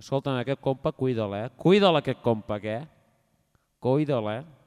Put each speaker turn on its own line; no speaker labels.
Escolta'm, aquest compa, cuida-la, eh? Cuida-la, aquest compa, que... Cuida-la, eh?